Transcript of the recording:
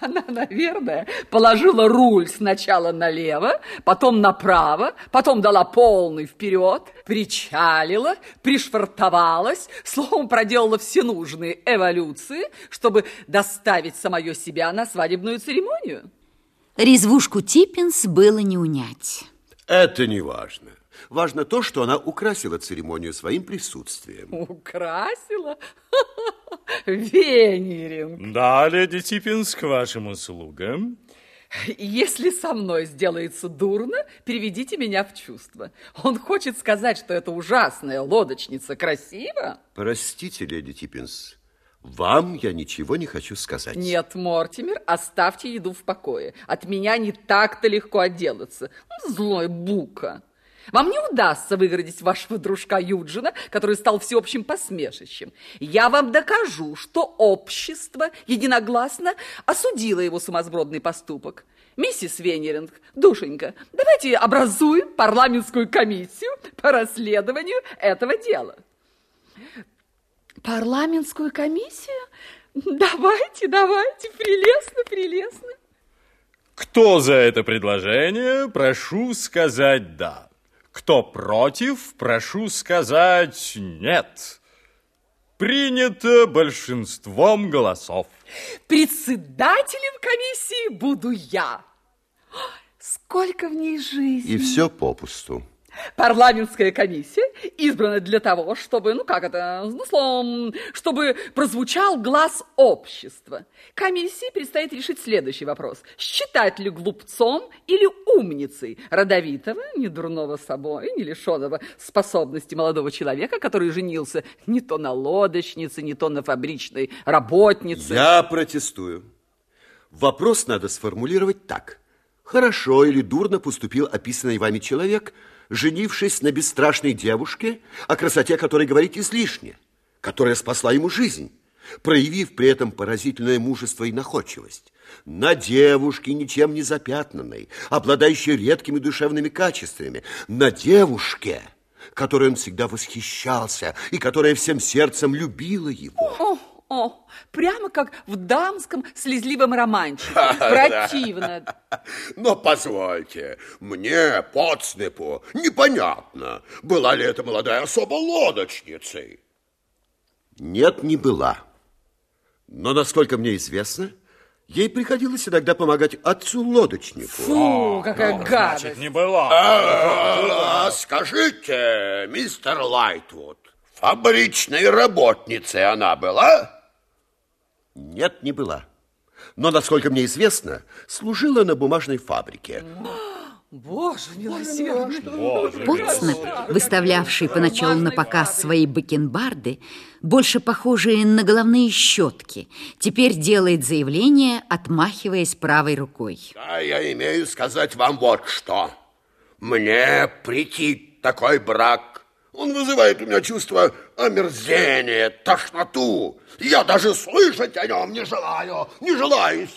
Она, наверное, положила руль сначала налево, потом направо, потом дала полный вперед, причалила, пришвартовалась, словом, проделала все нужные эволюции, чтобы доставить самое себя на свадебную церемонию. Резвушку Типпинс было не унять. Это не важно. Важно то, что она украсила церемонию своим присутствием. Украсила? Венеринг. Да, леди Типпинс, к вашим услугам. Если со мной сделается дурно, переведите меня в чувство. Он хочет сказать, что эта ужасная лодочница красива? Простите, леди Типпинс, вам я ничего не хочу сказать. Нет, Мортимер, оставьте еду в покое. От меня не так-то легко отделаться. Злой бука. Вам не удастся выгородить вашего дружка Юджина, который стал всеобщим посмешищем. Я вам докажу, что общество единогласно осудило его сумасбродный поступок. Миссис Венеринг, душенька, давайте образуем парламентскую комиссию по расследованию этого дела. Парламентскую комиссию? Давайте, давайте, прелестно, прелестно. Кто за это предложение, прошу сказать «да». Кто против, прошу сказать «нет». Принято большинством голосов. Председателем комиссии буду я. Сколько в ней жизни. И все попусту. Парламентская комиссия избрана для того, чтобы, ну как это, ну словом, чтобы прозвучал глаз общества. Комиссии предстоит решить следующий вопрос. Считать ли глупцом или умницей родовитого, не дурного собой, не лишенного способности молодого человека, который женился не то на лодочнице, не то на фабричной работнице? Я протестую. Вопрос надо сформулировать так. Хорошо или дурно поступил описанный вами человек – женившись на бесстрашной девушке, о красоте которой говорить излишне, которая спасла ему жизнь, проявив при этом поразительное мужество и находчивость. На девушке, ничем не запятнанной, обладающей редкими душевными качествами, на девушке, которой он всегда восхищался и которая всем сердцем любила его. О, прямо как в дамском слезливом романчике. Противно. Но позвольте, мне, подснепу, непонятно, была ли эта молодая особа лодочницей. Нет, не была. Но, насколько мне известно, ей приходилось иногда помогать отцу-лодочнику. Фу, какая ну, гадость. Значит, не была. А, а, скажите, мистер Лайтвуд, фабричной работницей она была? Нет, не была. Но, насколько мне известно, служила на бумажной фабрике. Боже милосердный. Потснеп, выставлявший поначалу на показ свои бакенбарды, больше похожие на головные щетки, теперь делает заявление, отмахиваясь правой рукой. Да, я имею сказать вам вот что. Мне прийти такой брак он вызывает у меня чувство омерзения, тошноту. Я даже слышать о нем не желаю, не желаю,